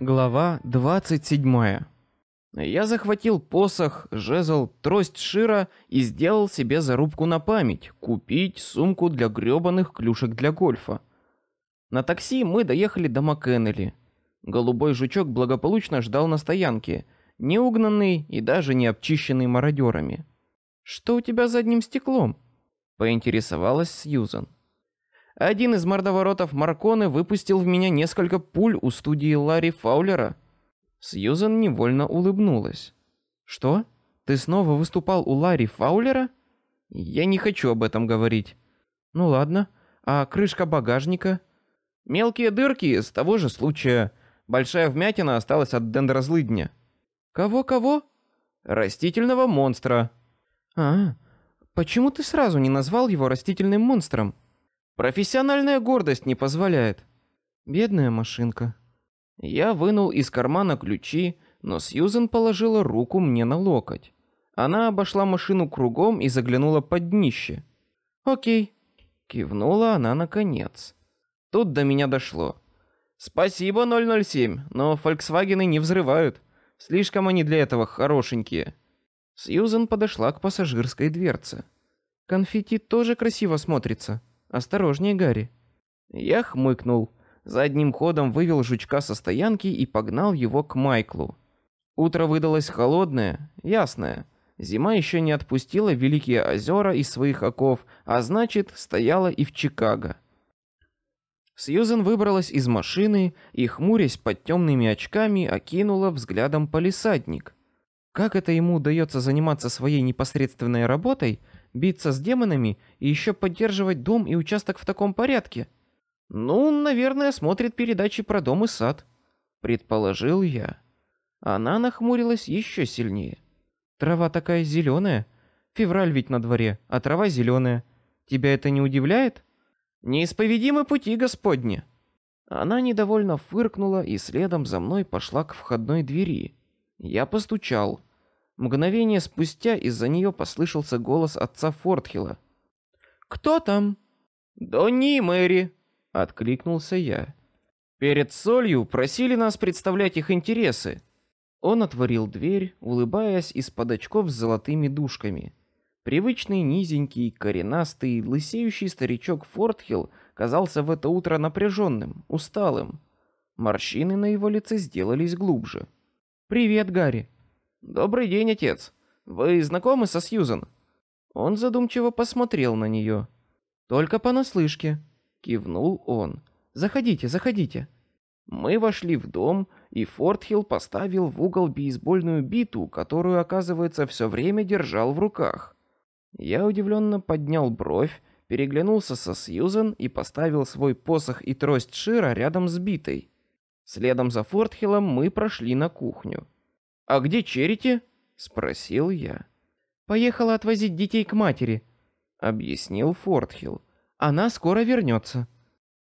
Глава 27. Я захватил посох, жезл, трость Шира и сделал себе зарубку на память купить сумку для грёбаных клюшек для гольфа. На такси мы доехали до Маккеннелли. Голубой жучок благополучно ждал на стоянке, не угнанный и даже не обчищенный мародерами. Что у тебя за одним стеклом? поинтересовалась Сьюзан. Один из мордоворотов Марконы выпустил в меня несколько пуль у студии Ларри Фаулера. Сьюзан невольно улыбнулась. Что? Ты снова выступал у Ларри Фаулера? Я не хочу об этом говорить. Ну ладно. А крышка багажника? Мелкие дырки с того же случая. Большая вмятина осталась от дендрозлыдня. Кого кого? Растительного монстра. А, почему ты сразу не назвал его растительным монстром? Профессиональная гордость не позволяет. Бедная машинка. Я вынул из кармана ключи, но Сьюзен положила руку мне на локоть. Она обошла машину кругом и заглянула под днище. Окей, кивнула она наконец. Тут до меня дошло. Спасибо 007, но Фольксвагены не взрывают. Слишком они для этого хорошенькие. Сьюзен подошла к пассажирской дверце. Конфетти тоже красиво смотрится. Осторожнее, Гарри. Я хмыкнул, задним ходом вывел жучка со стоянки и погнал его к Майклу. Утро выдалось холодное, ясное. Зима еще не отпустила великие озера из своих оков, а значит, стояла и в Чикаго. Сьюзен выбралась из машины и, хмурясь под темными очками, окинула взглядом полисадник. Как это ему удается заниматься своей непосредственной работой, биться с демонами и еще поддерживать дом и участок в таком порядке? Ну, наверное, смотрит передачи про дом и сад, предположил я. Она нахмурилась еще сильнее. Трава такая зеленая, февраль ведь на дворе, а трава зеленая. Тебя это не удивляет? Неисповедимы пути Господни. Она недовольно фыркнула и следом за мной пошла к входной двери. Я постучал. Мгновение спустя из-за нее послышался голос отца Фортхила. Кто там? Донни Мэри, откликнулся я. Перед солью просили нас представлять их интересы. Он отворил дверь, улыбаясь из-под очков с золотыми дужками. Привычный низенький, коренастый, лысеющий старичок Фортхилл казался в это утро напряженным, усталым. Морщины на его лице сделались глубже. Привет, Гарри. Добрый день, отец. Вы знакомы со Сьюзен? Он задумчиво посмотрел на нее. Только понаслышке. Кивнул он. Заходите, заходите. Мы вошли в дом, и Фортхилл поставил в угол бейсбольную биту, которую, оказывается, все время держал в руках. Я удивленно поднял бровь, переглянулся со Сьюзен и поставил свой посох и трость Шира рядом с битой. Следом за Фортхиллом мы прошли на кухню. А где Черити? спросил я. Поехала отвозить детей к матери, объяснил Фортхилл. Она скоро вернется.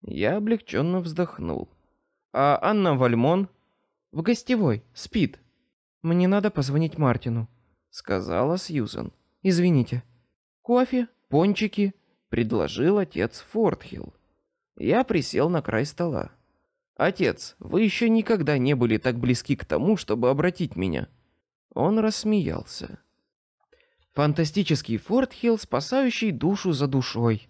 Я облегченно вздохнул. А Анна Вальмон в гостевой спит. Мне надо позвонить Мартину, сказала Сьюзен. Извините. Кофе, пончики, предложил отец Фортхилл. Я присел на край стола. Отец, вы еще никогда не были так близки к тому, чтобы обратить меня. Он рассмеялся. Фантастический Фортхилл, спасающий душу за душой.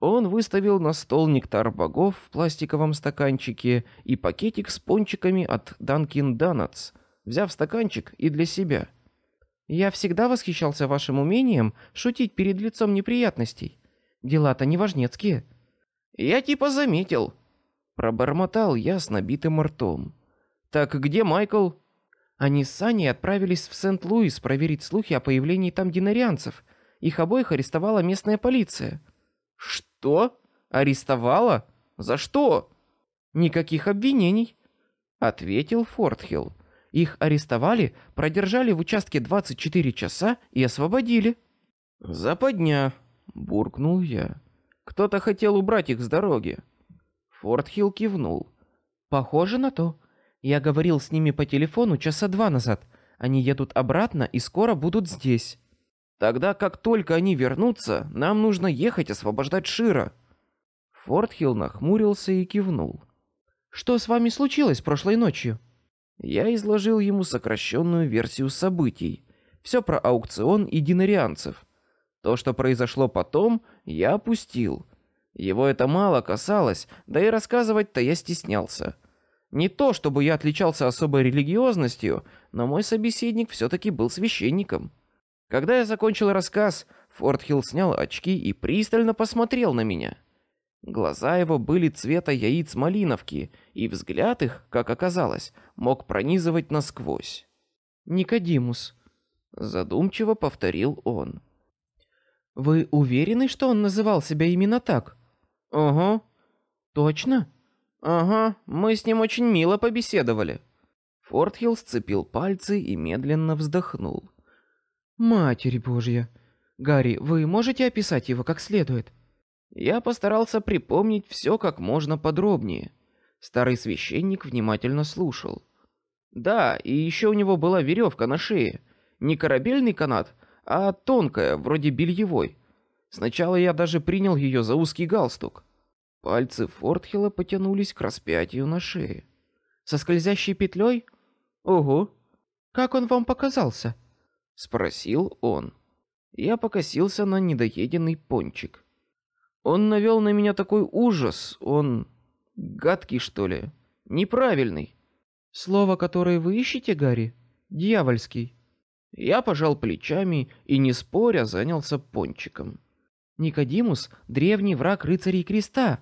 Он выставил на стол нектар богов в пластиковом стаканчике и пакетик с пончиками от Dunkin Donuts, взяв стаканчик и для себя. Я всегда восхищался вашим умением шутить перед лицом неприятностей. Дела-то не важнецкие. Я типа заметил, Пробормотал я с набитым ртом. Так где Майкл? Они с Саней отправились в Сент-Луис проверить слухи о появлении там динарианцев. Их обоих арестовала местная полиция. Что? Арестовала? За что? Никаких обвинений, ответил Фортхилл. Их арестовали, продержали в участке 24 часа и освободили. Западня, буркнул я. Кто-то хотел убрать их с дороги. Фортхилл кивнул. Похоже на то. Я говорил с ними по телефону часа два назад. Они едут обратно и скоро будут здесь. Тогда, как только они вернутся, нам нужно ехать освобождать Шира. Фортхилл нахмурился и кивнул. Что с вами случилось прошлой ночью? Я изложил ему сокращенную версию событий, все про аукцион и динарианцев. То, что произошло потом, я опустил. Его это мало касалось, да и рассказывать-то я стеснялся. Не то, чтобы я отличался особой религиозностью, но мой собеседник все-таки был священником. Когда я закончил рассказ, Фортхилл снял очки и пристально посмотрел на меня. Глаза его были цвета яиц малиновки, и взгляд их, как оказалось, мог пронизывать насквозь. Никодимус, задумчиво повторил он. Вы уверены, что он называл себя именно так? Ага. Точно? Ага, мы с ним очень мило побеседовали. Фортхилл сцепил пальцы и медленно вздохнул. Матерь Божья, Гарри, вы можете описать его как следует? Я постарался припомнить все как можно подробнее. Старый священник внимательно слушал. Да, и еще у него была веревка на шее, не корабельный канат, а тонкая, вроде бельевой. Сначала я даже принял ее за узкий галстук. Пальцы Фортхилла потянулись к распятию на шее. Со скользящей петлей? Ого! Как он вам показался? спросил он. Я покосился на недоеденный пончик. Он навел на меня такой ужас, он гадкий что ли, неправильный. Слово, которое вы ищете, Гарри, дьявольский. Я пожал плечами и не споря занялся пончиком. Никодимус древний враг рыцарей креста,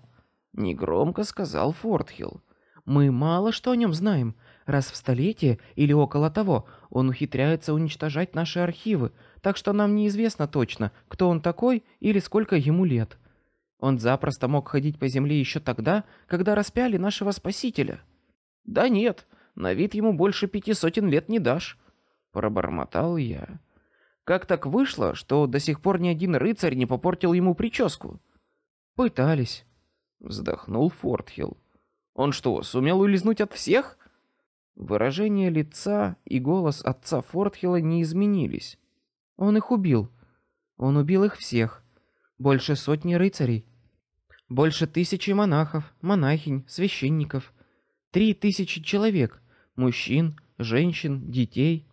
негромко сказал Фортхилл. Мы мало что о нем знаем. Раз в столетие или около того он ухитряется уничтожать наши архивы, так что нам неизвестно точно, кто он такой или сколько ему лет. Он запросто мог ходить по земле еще тогда, когда распяли нашего спасителя. Да нет, на вид ему больше пяти сотен лет не дашь, пробормотал я. Как так вышло, что до сих пор ни один рыцарь не попортил ему прическу? Пытались, вздохнул Фортхилл. Он что, сумел улизнуть от всех? Выражение лица и голос отца Фортхилла не изменились. Он их убил. Он убил их всех. Больше сотни рыцарей. Больше тысячи монахов, монахинь, священников. Три тысячи человек. Мужчин, женщин, детей.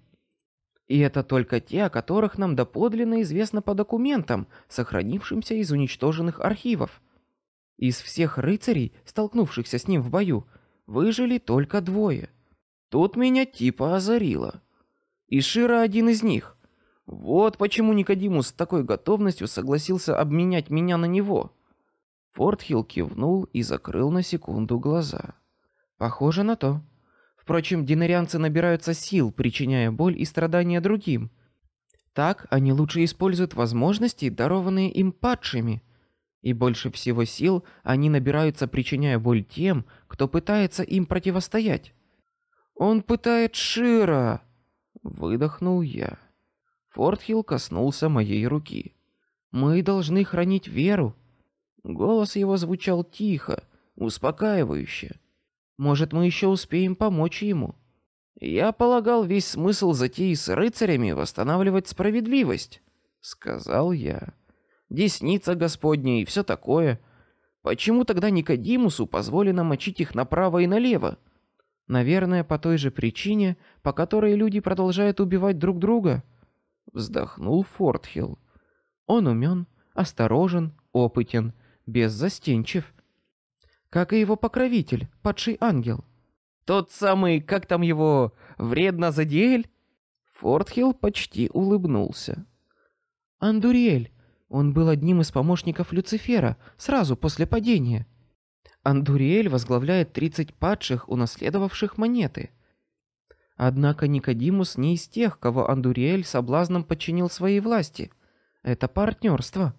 И это только те, о которых нам доподлинно известно по документам, сохранившимся из уничтоженных архивов. Из всех рыцарей, столкнувшихся с ним в бою, выжили только двое. Тут меня типа озарило. И Шира один из них. Вот почему Никодимус с такой готовностью согласился обменять меня на него. Фортхилл кивнул и закрыл на секунду глаза. Похоже на то. Впрочем, динарианцы набираются сил, причиняя боль и страдания другим. Так они лучше используют возможности, дарованные им падшими. И больше всего сил они набираются, причиняя боль тем, кто пытается им противостоять. Он пытает Шира, выдохнул я. Фортхилл коснулся моей руки. Мы должны хранить веру. Голос его звучал тихо, успокаивающе. Может, мы еще успеем помочь ему. Я полагал весь смысл затеи с рыцарями восстанавливать справедливость, сказал я. Десница Господня и все такое. Почему тогда Никодимусу позволено мочить их направо и налево? Наверное, по той же причине, по которой люди продолжают убивать друг друга вздохнул Фортхилл. Он умен, осторожен, опытен, беззастенчив, как и его покровитель, падший ангел. Тот самый, как там его, вредно задеяль? Фортхилл почти улыбнулся. Андуриэль, он был одним из помощников Люцифера сразу после падения. Андуриэль возглавляет тридцать падших, унаследовавших монеты. Однако Никодимус не из тех, кого Андуриэль соблазном подчинил своей власти. Это партнерство.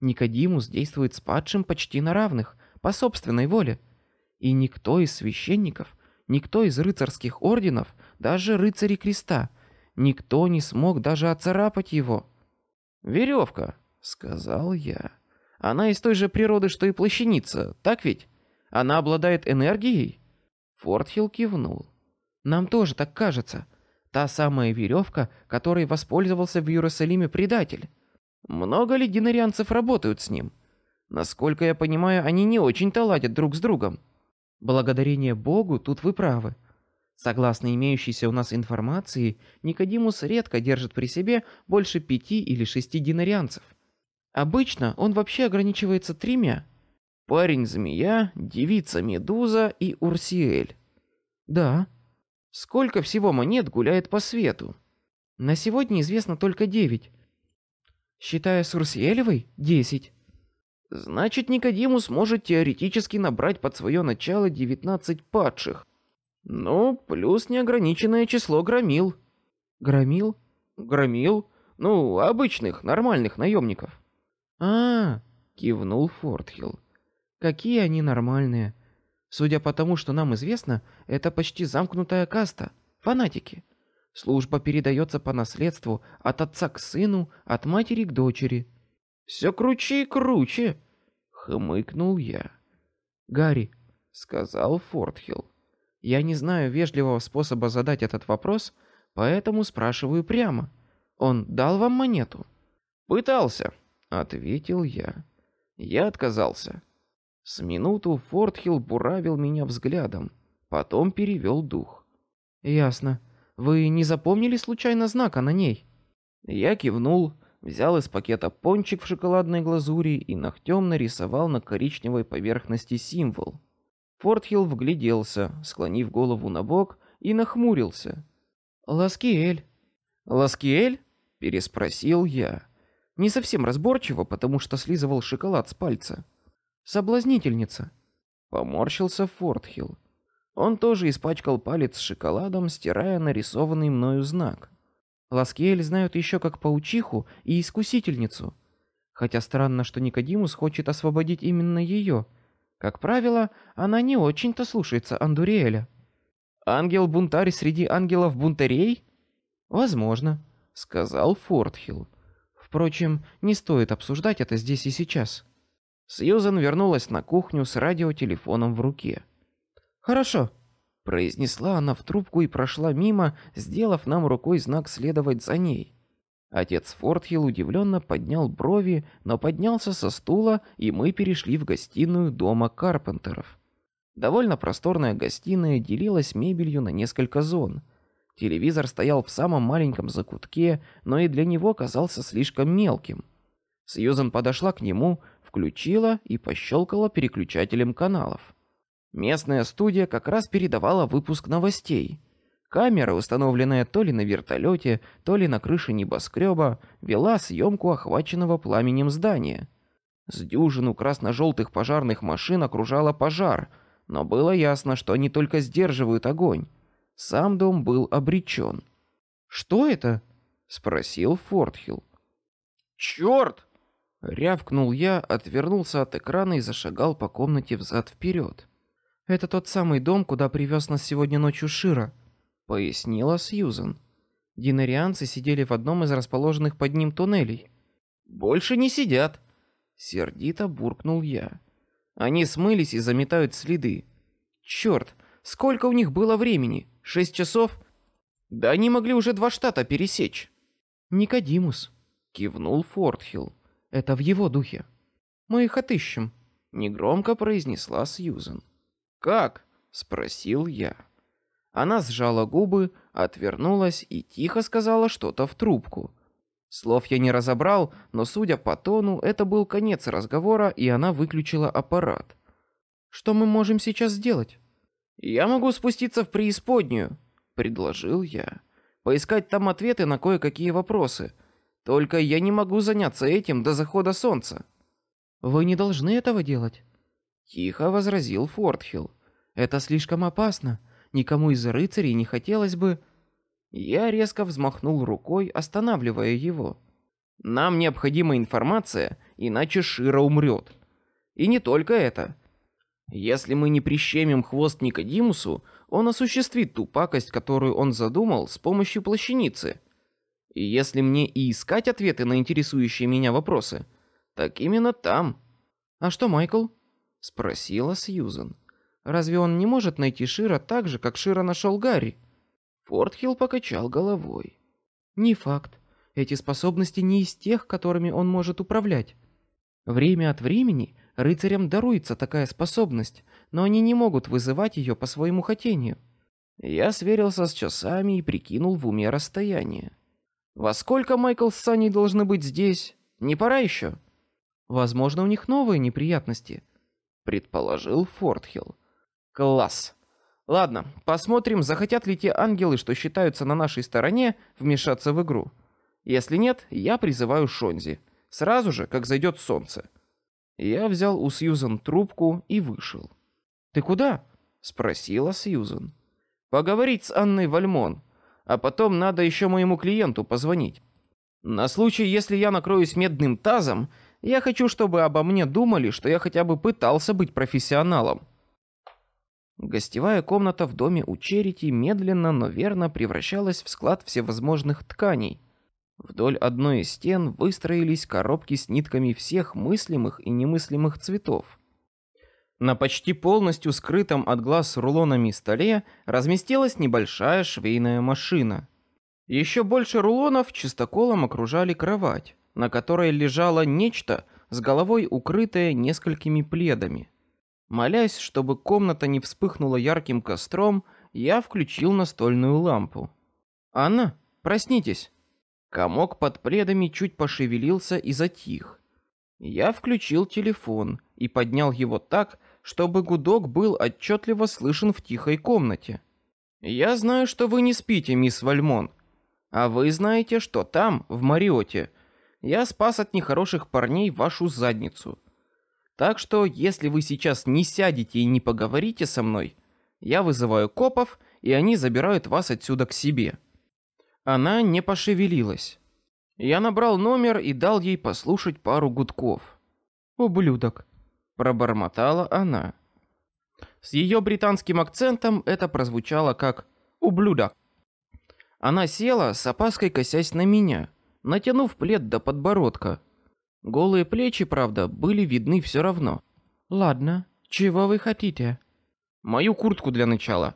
Никодимус действует с падшим почти на равных, по собственной воле. И никто из священников, никто из рыцарских орденов, даже рыцари креста, никто не смог даже оцарапать его. Веревка, сказал я. Она из той же природы, что и плащаница, так ведь? Она обладает энергией? Фортхилл кивнул. Нам тоже так кажется. Та самая веревка, которой воспользовался в Иерусалиме предатель. Много ли динарианцев работают с ним? Насколько я понимаю, они не очень-то ладят друг с другом. Благодарение Богу, тут вы правы. Согласно имеющейся у нас информации, Никодимус редко держит при себе больше пяти или шести динарианцев. Обычно он вообще ограничивается тремя. Парень-змея, девица-медуза и Урсиэль. Да. Сколько всего монет гуляет по свету? На сегодня известно только девять. Считая с Урсиэлевой, десять. Значит, Никодимус может теоретически набрать под свое начало девятнадцать падших. Ну, плюс неограниченное число громил. Громил? Громил? Ну, обычных, нормальных наемников. А, -а, -а кивнул Фортхилл. Какие они нормальные. Судя по тому, что нам известно, это почти замкнутая каста, фанатики. Служба передается по наследству от отца к сыну, от матери к дочери. Все круче и круче, хмыкнул я. Гарри, сказал Фортхилл. Я не знаю вежливого способа задать этот вопрос, поэтому спрашиваю прямо. Он дал вам монету? Пытался, ответил я. Я отказался. С минуту Фортхилл буравил меня взглядом, потом перевел дух. Ясно. Вы не запомнили случайно знака на ней? Я кивнул, взял из пакета пончик в шоколадной глазури и ногтем нарисовал на коричневой поверхности символ. Фортхилл вгляделся, склонив голову на бок и нахмурился. Ласкиэль. Ласкиэль? переспросил я. Не совсем разборчиво, потому что слизывал шоколад с пальца. Соблазнительница. Поморщился Фортхилл. Он тоже испачкал палец шоколадом, стирая нарисованный мною знак. Ласкиэль знают еще как паучиху и искусительницу. Хотя странно, что Никодимус хочет освободить именно ее. Как правило, она не очень-то слушается Андуриэля. Ангел-бунтарь среди ангелов-бунтарей? Возможно, сказал Фортхилл. Впрочем, не стоит обсуждать это здесь и сейчас. Сьюзен вернулась на кухню с радиотелефоном в руке. Хорошо, произнесла она в трубку и прошла мимо, сделав нам рукой знак следовать за ней. Отец Фортхилл удивленно поднял брови, но поднялся со стула, и мы перешли в гостиную дома Карпентеров. Довольно просторная гостиная делилась мебелью на несколько зон. Телевизор стоял в самом маленьком закутке, но и для него казался слишком мелким. Сьюзен подошла к нему, включила и пощелкала переключателем каналов. Местная студия как раз передавала выпуск новостей. Камера, установленная то ли на вертолете, то ли на крыше небоскреба, вела съемку охваченного пламенем здания. С дюжину красно-желтых пожарных машин окружала пожар, но было ясно, что они только сдерживают огонь. Сам дом был обречен. Что это? спросил Фортхилл. Черт! Рявкнул я, отвернулся от экрана и зашагал по комнате взад вперед. Это тот самый дом, куда привез нас сегодня ночью Шира пояснила Сьюзен. Динарианцы сидели в одном из расположенных под ним туннелей. Больше не сидят, сердито буркнул я. Они смылись и заметают следы. Черт, сколько у них было времени? Шесть часов? Да они могли уже два штата пересечь. Никодимус, кивнул Фортхилл. Это в его духе. Мы их отыщем, негромко произнесла Сьюзен. Как? спросил я. Она сжала губы, отвернулась и тихо сказала что-то в трубку. Слов я не разобрал, но судя по тону, это был конец разговора, и она выключила аппарат. Что мы можем сейчас сделать? Я могу спуститься в преисподнюю, предложил я. Поискать там ответы на кое-какие вопросы. Только я не могу заняться этим до захода солнца. Вы не должны этого делать, тихо возразил Фортхилл. Это слишком опасно. Никому из рыцарей не хотелось бы. Я резко взмахнул рукой, останавливая его. Нам необходима информация, иначе Шира умрет. И не только это. Если мы не прищемим хвост Никодимусу, он осуществит ту пакость, которую он задумал с помощью плащаницы. И если мне и искать ответы на интересующие меня вопросы, так именно там. А что, Майкл? Спросила Сьюзен. Разве он не может найти Шира так же, как Шира нашел Гарри? Фортхилл покачал головой. Не факт. Эти способности не из тех, которыми он может управлять. Время от времени рыцарям даруется такая способность, но они не могут вызывать ее по своему хотению. Я сверился с часами и прикинул в уме расстояние. Во сколько Майкл с Саней должны быть здесь? Не пора еще? Возможно, у них новые неприятности, предположил Фортхилл. Класс. Ладно, посмотрим, захотят ли те ангелы, что считаются на нашей стороне, вмешаться в игру. Если нет, я призываю Шонзи. Сразу же, как зайдет солнце. Я взял у Сьюзен трубку и вышел. Ты куда? спросила Сьюзен. Поговорить с Анной Вальмон, а потом надо еще моему клиенту позвонить. На случай, если я накроюсь медным тазом, я хочу, чтобы обо мне думали, что я хотя бы пытался быть профессионалом. Гостевая комната в доме у Черити медленно, но верно превращалась в склад всевозможных тканей. Вдоль одной из стен выстроились коробки с нитками всех мыслимых и немыслимых цветов. На почти полностью скрытом от глаз рулонами столе разместилась небольшая швейная машина. Еще больше рулонов чистоколом окружали кровать, на которой лежало нечто с головой укрытое несколькими пледами. Молясь, чтобы комната не вспыхнула ярким костром, я включил настольную лампу. Анна, проснитесь. Комок под пледами чуть пошевелился и затих. Я включил телефон и поднял его так, чтобы гудок был отчетливо слышен в тихой комнате. Я знаю, что вы не спите, мисс Вальмон, а вы знаете, что там, в Мариоте, я спас от нехороших парней вашу задницу. Так что, если вы сейчас не сядете и не поговорите со мной, я вызываю копов, и они забирают вас отсюда к себе. Она не пошевелилась. Я набрал номер и дал ей послушать пару гудков. Ублюдок, пробормотала она. С ее британским акцентом это прозвучало как ублюдок. Она села, с опаской косясь на меня, натянув плед до подбородка. Голые плечи, правда, были видны все равно. Ладно, чего вы хотите? Мою куртку для начала,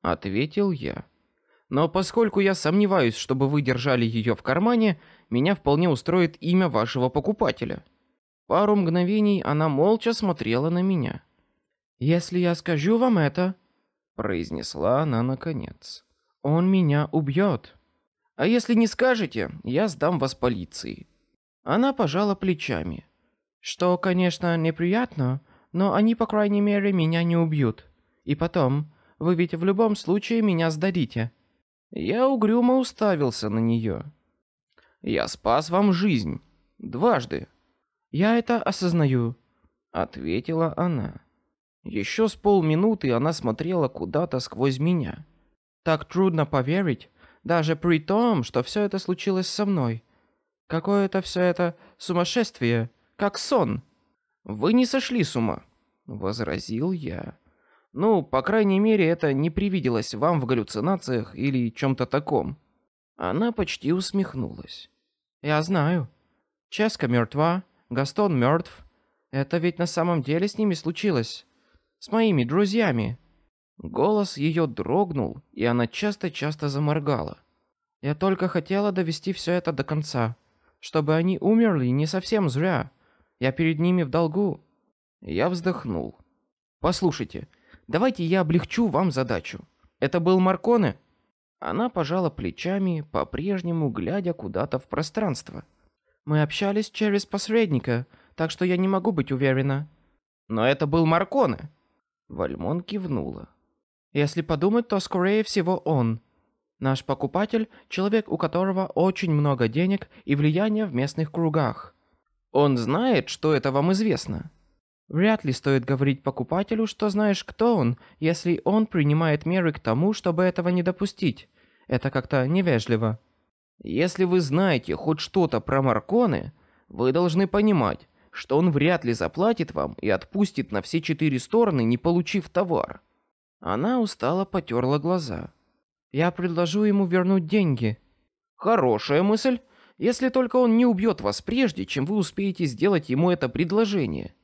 ответил я. Но поскольку я сомневаюсь, чтобы вы держали ее в кармане, меня вполне устроит имя вашего покупателя. Пару мгновений она молча смотрела на меня. Если я скажу вам это, произнесла она наконец, он меня убьет. А если не скажете, я сдам вас полиции. Она пожала плечами. Что, конечно, неприятно, но они по крайней мере меня не убьют. И потом, вы ведь в любом случае меня сдадите. Я угрюмо уставился на нее. Я спас вам жизнь дважды. Я это осознаю, ответила она. Еще с полминуты она смотрела куда-то сквозь меня. Так трудно поверить, даже при том, что все это случилось со мной. Какое-то все это сумасшествие, как сон. Вы не сошли с ума, возразил я. Ну, по крайней мере, это не привиделось вам в галлюцинациях или чем-то таком. Она почти усмехнулась. Я знаю. Ческа мертва, Гастон мертв. Это ведь на самом деле с ними случилось. С моими друзьями. Голос ее дрогнул, и она часто-часто заморгала. Я только хотела довести все это до конца, чтобы они умерли не совсем зря. Я перед ними в долгу. Я вздохнул. Послушайте, Давайте я облегчу вам задачу. Это был Марконе? Она пожала плечами, по-прежнему глядя куда-то в пространство. Мы общались через посредника, так что я не могу быть уверена. Но это был Марконе. Вальмон кивнула. Если подумать, то скорее всего он. Наш покупатель человек, у которого очень много денег и влияния в местных кругах. Он знает, что это вам известно. Вряд ли стоит говорить покупателю, что знаешь, кто он, если он принимает меры к тому, чтобы этого не допустить. Это как-то невежливо. Если вы знаете хоть что-то про Марконы, вы должны понимать, что он вряд ли заплатит вам и отпустит на все четыре стороны, не получив товар. Она устало потерла глаза. Я предложу ему вернуть деньги. Хорошая мысль, если только он не убьет вас прежде, чем вы успеете сделать ему это предложение.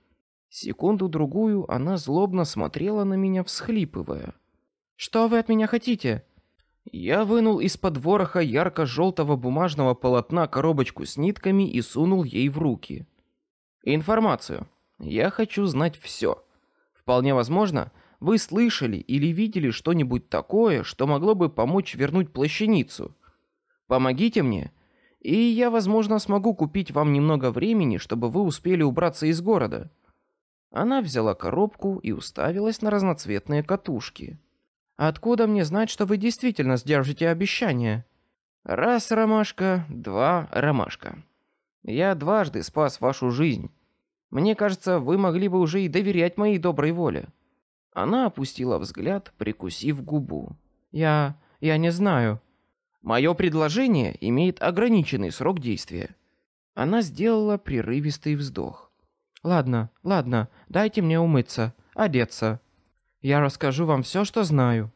Секунду-другую она злобно смотрела на меня, всхлипывая. «Что вы от меня хотите?» Я вынул из-под вороха ярко-желтого бумажного полотна коробочку с нитками и сунул ей в руки. «Информацию. Я хочу знать все. Вполне возможно, вы слышали или видели что-нибудь такое, что могло бы помочь вернуть плащаницу? Помогите мне, и я, возможно, смогу купить вам немного времени, чтобы вы успели убраться из города. Она взяла коробку и уставилась на разноцветные катушки. Откуда мне знать, что вы действительно сдержите обещание? Раз ромашка, два ромашка. Я дважды спас вашу жизнь. Мне кажется, вы могли бы уже и доверять моей доброй воле. Она опустила взгляд, прикусив губу. Я... я не знаю. Мое предложение имеет ограниченный срок действия. Она сделала прерывистый вздох. Ладно, ладно, дайте мне умыться, одеться. Я расскажу вам все, что знаю.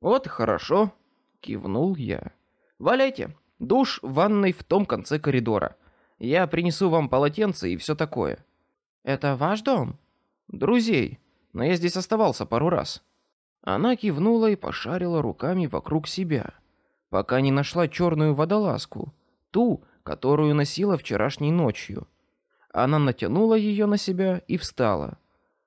Вот хорошо, кивнул я. Валяйте, душ в ванной в том конце коридора. Я принесу вам полотенце и все такое. Это ваш дом? Друзей, но я здесь оставался пару раз. Она кивнула и пошарила руками вокруг себя, пока не нашла черную водолазку, ту, которую носила вчерашней ночью. Она натянула ее на себя и встала.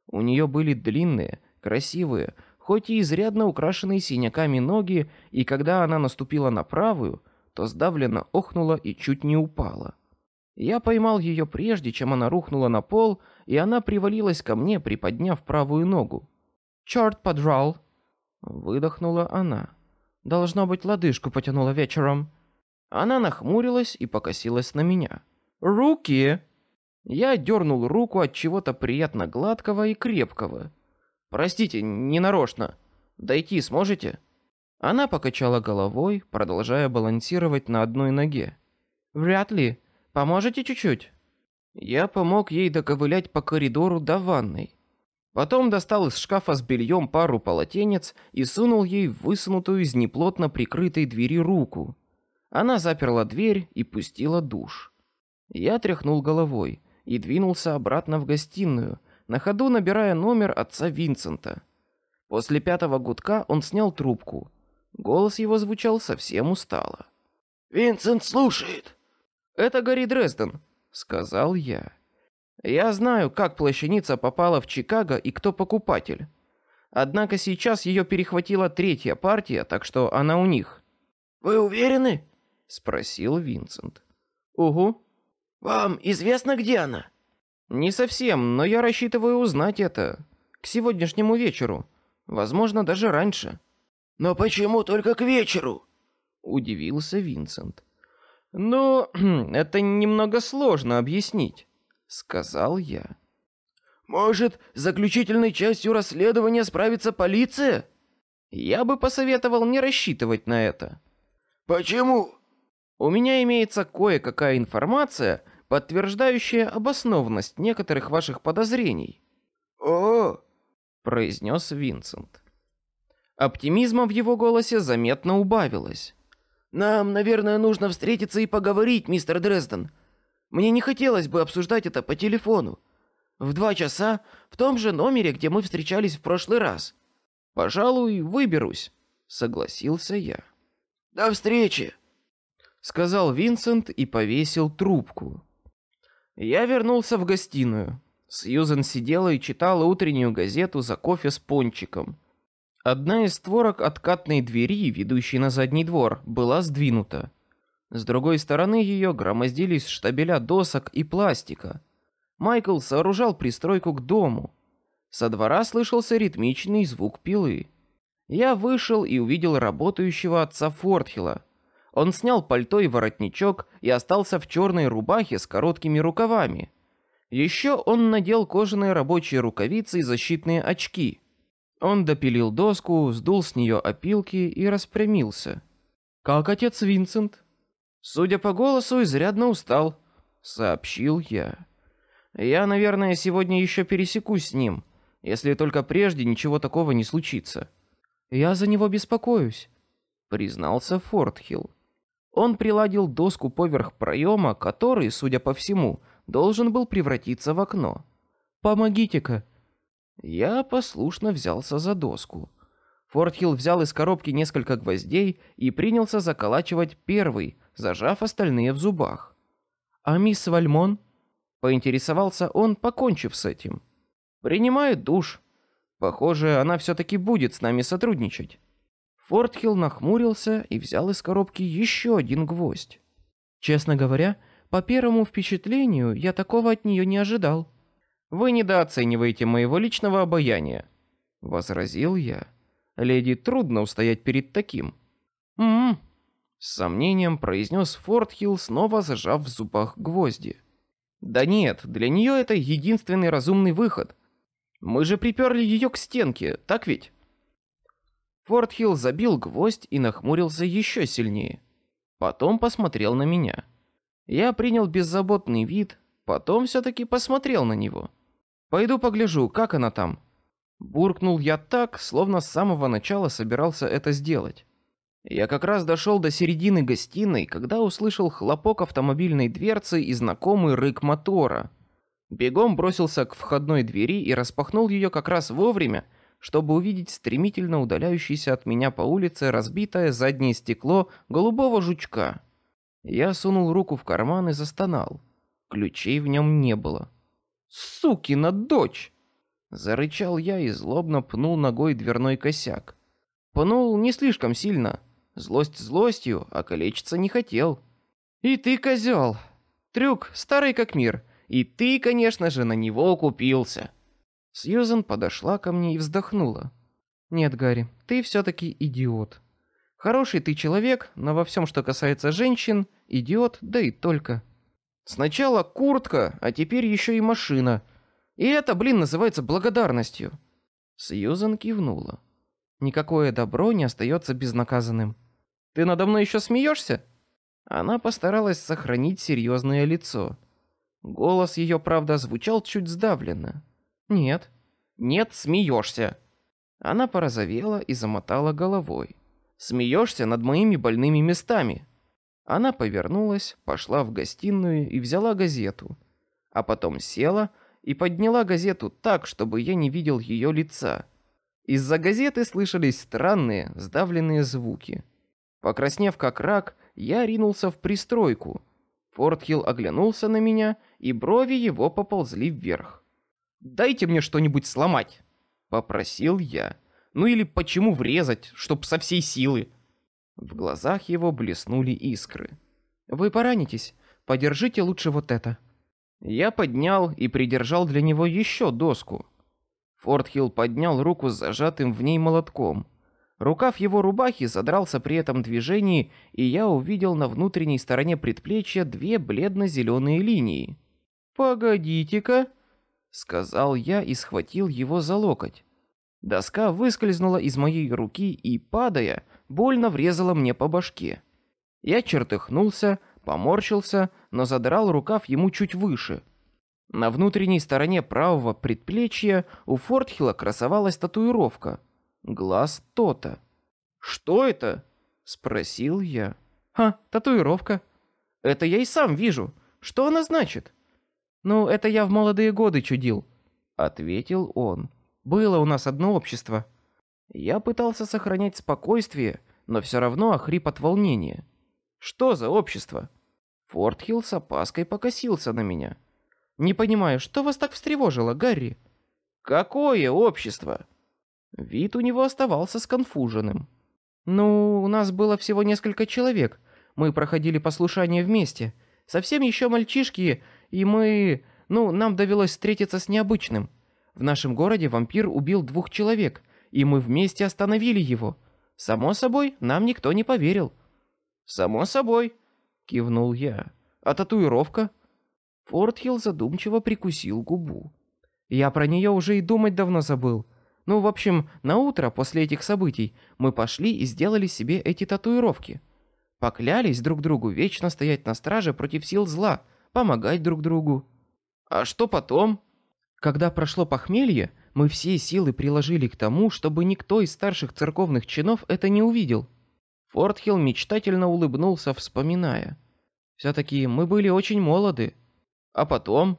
У нее были длинные, красивые, хоть и изрядно украшенные синяками ноги, и когда она наступила на правую, то сдавленно охнула и чуть не упала. Я поймал ее прежде, чем она рухнула на пол, и она привалилась ко мне, приподняв правую ногу. Черт подрал! Выдохнула она. Должно быть, лодыжку потянула вечером. Она нахмурилась и покосилась на меня. Руки! Я дернул руку от чего-то приятно гладкого и крепкого. Простите, не нарочно. Дойти сможете? Она покачала головой, продолжая балансировать на одной ноге. Вряд ли. Поможете чуть-чуть? Я помог ей доковылять по коридору до ванной. Потом достал из шкафа с бельем пару полотенец и сунул ей высунутую из неплотно прикрытой двери руку. Она заперла дверь и пустила душ. Я тряхнул головой и двинулся обратно в гостиную, на ходу набирая номер отца Винсента. После пятого гудка он снял трубку. Голос его звучал совсем устало. Винсент слушает. Это Гарри Дрезден, сказал я. Я знаю, как плащаница попала в Чикаго и кто покупатель. Однако сейчас ее перехватила третья партия, так что она у них. Вы уверены? спросил Винсент. Угу. Вам известно, где она? Не совсем, но я рассчитываю узнать это к сегодняшнему вечеру, возможно, даже раньше. Но почему только к вечеру? Удивился Винсент. Ну, это немного сложно объяснить, сказал я. Может, заключительной частью расследования справится полиция? Я бы посоветовал не рассчитывать на это. Почему? У меня имеется кое-какая информация, подтверждающая обоснованность некоторых ваших подозрений. О, произнес Винсент. Оптимизма в его голосе заметно убавилось. Нам, наверное, нужно встретиться и поговорить, мистер Дрезден. Мне не хотелось бы обсуждать это по телефону. В два часа в том же номере, где мы встречались в прошлый раз. Пожалуй, выберусь, согласился я. До встречи, сказал Винсент и повесил трубку. Я вернулся в гостиную. Сьюзен сидела и читала утреннюю газету за кофе с пончиком. Одна из створок откатной двери, ведущей на задний двор, была сдвинута. С другой стороны ее громоздились штабеля досок и пластика. Майкл сооружал пристройку к дому. Со двора слышался ритмичный звук пилы. Я вышел и увидел работающего отца Фортхила. Он снял пальто и воротничок и остался в черной рубахе с короткими рукавами. Еще он надел кожаные рабочие рукавицы и защитные очки. Он допилил доску, сдул с нее опилки и распрямился. Как отец Винсент? Судя по голосу, изрядно устал, сообщил я. Я, наверное, сегодня еще пересекусь с ним, если только прежде ничего такого не случится. Я за него беспокоюсь, признался Фортхилл. Он приладил доску поверх проема, который, судя по всему, должен был превратиться в окно. Помогите-ка. Я послушно взялся за доску. Фортхилл взял из коробки несколько гвоздей и принялся заколачивать первый, зажав остальные в зубах. А мисс Вальмон? Поинтересовался он, покончив с этим. Принимает душ. Похоже, она все-таки будет с нами сотрудничать. Фортхилл нахмурился и взял из коробки еще один гвоздь. Честно говоря, по первому впечатлению я такого от нее не ожидал. Вы недооцениваете моего личного обаяния, возразил я. Леди трудно устоять перед таким. М-м, с сомнением произнес Фортхилл, снова зажав в зубах гвозди. Да нет, для нее это единственный разумный выход. Мы же приперли ее к стенке, так ведь? Фортхилл забил гвоздь и нахмурился еще сильнее. Потом посмотрел на меня. Я принял беззаботный вид, потом все-таки посмотрел на него. Пойду погляжу, как она там. Буркнул я так, словно с самого начала собирался это сделать. Я как раз дошел до середины гостиной, когда услышал хлопок автомобильной дверцы и знакомый рык мотора. Бегом бросился к входной двери и распахнул ее как раз вовремя, чтобы увидеть стремительно удаляющееся от меня по улице разбитое заднее стекло голубого жучка. Я сунул руку в карман и застонал. Ключей в нем не было. Сукина дочь! Зарычал я и злобно пнул ногой дверной косяк. Пнул не слишком сильно, Злость злостью, а калечиться не хотел. И ты козел. Трюк старый как мир. И ты, конечно же, на него купился. Сьюзен подошла ко мне и вздохнула. Нет, Гарри, ты все-таки идиот. Хороший ты человек, но во всем, что касается женщин, идиот, да и только. Сначала куртка, а теперь еще и машина. И это, блин, называется благодарностью. Сьюзен кивнула. Никакое добро не остается безнаказанным. Ты надо мной еще смеешься? Она постаралась сохранить серьезное лицо. Голос ее, правда, звучал чуть сдавленно. Нет, нет, смеешься. Она порозовела и замотала головой. Смеешься над моими больными местами. Она повернулась, пошла в гостиную и взяла газету, а потом села и подняла газету так, чтобы я не видел ее лица. Из-за газеты слышались странные, сдавленные звуки. Покраснев как рак, я ринулся в пристройку. Фортхилл оглянулся на меня, и брови его поползли вверх. Дайте мне что-нибудь сломать, попросил я. Ну или почему врезать, чтоб со всей силы? В глазах его блеснули искры. Вы поранитесь. Подержите лучше вот это. Я поднял и придержал для него еще доску. Фортхилл поднял руку с зажатым в ней молотком. Рукав его рубахи задрался при этом движении, и я увидел на внутренней стороне предплечья две бледно-зеленые линии. Погодите-ка, сказал я и схватил его за локоть. Доска выскользнула из моей руки и, падая, больно врезала мне по башке. Я чертыхнулся, поморщился, но задрал рукав ему чуть выше. На внутренней стороне правого предплечья у Фортхила красовалась татуировка — глаз то-то. Что это? спросил я. Ха, татуировка. Это я и сам вижу. Что она значит? Ну, это я в молодые годы чудил, ответил он. Было у нас одно общество. Я пытался сохранять спокойствие, но все равно охрип от волнения. Что за общество? Фортхилл с опаской покосился на меня. Не понимаю, что вас так встревожило, Гарри? Какое общество? Вид у него оставался сконфуженным. Ну, у нас было всего несколько человек. Мы проходили послушание вместе. Совсем еще мальчишки, и мы, ну, нам довелось встретиться с необычным. В нашем городе вампир убил двух человек, и мы вместе остановили его. Само собой, нам никто не поверил. Само собой, кивнул я. А татуировка? Фортхилл задумчиво прикусил губу. Я про нее уже и думать давно забыл. Ну, в общем, на утро после этих событий мы пошли и сделали себе эти татуировки. Поклялись друг другу вечно стоять на страже против сил зла, помогать друг другу. А что потом? Когда прошло похмелье, мы все силы приложили к тому, чтобы никто из старших церковных чинов это не увидел. Фортхилл мечтательно улыбнулся, вспоминая. Все-таки мы были очень молоды. А потом?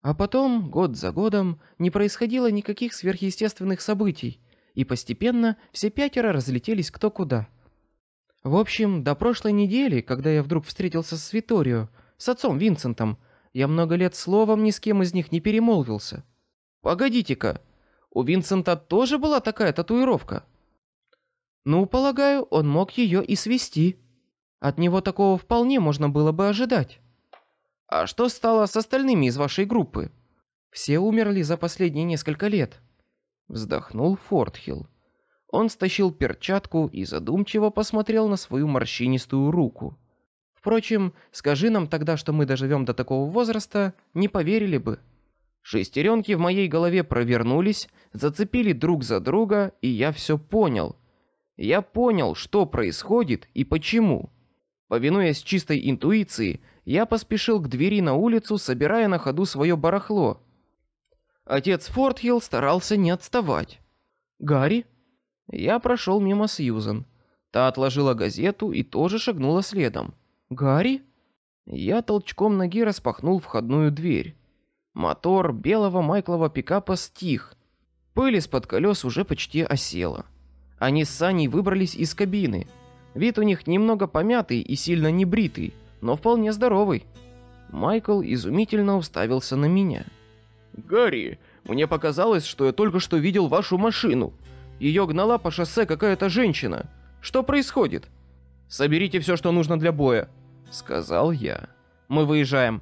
А потом, год за годом, не происходило никаких сверхъестественных событий, и постепенно все пятеро разлетелись кто куда. В общем, до прошлой недели, когда я вдруг встретился с Виторио, с отцом Винсентом, я много лет словом ни с кем из них не перемолвился. Погодите-ка, У Винсента тоже была такая татуировка? Ну, полагаю, он мог ее и свести. От него такого вполне можно было бы ожидать. А что стало с остальными из вашей группы? Все умерли за последние несколько лет. Вздохнул Фортхилл. Он стащил перчатку и задумчиво посмотрел на свою морщинистую руку. Впрочем, скажи нам тогда, что мы доживем до такого возраста, не поверили бы. Шестеренки в моей голове провернулись, зацепили друг за друга, и я все понял. Я понял, что происходит и почему. Повинуясь чистой интуиции, я поспешил к двери на улицу, собирая на ходу свое барахло. Отец Фортхилл старался не отставать. Гарри, я прошел мимо Сьюзен. Та отложила газету и тоже шагнула следом. Гарри, я толчком ноги распахнул входную дверь. Мотор белого Майклова пикапа стих. Пыль из-под колес уже почти осела. Они с Саней выбрались из кабины. Вид у них немного помятый и сильно небритый, но вполне здоровый. Майкл изумительно уставился на меня. «Гарри, мне показалось, что я только что видел вашу машину. Ее гнала по шоссе какая-то женщина. Что происходит?» «Соберите все, что нужно для боя», — сказал я. «Мы выезжаем».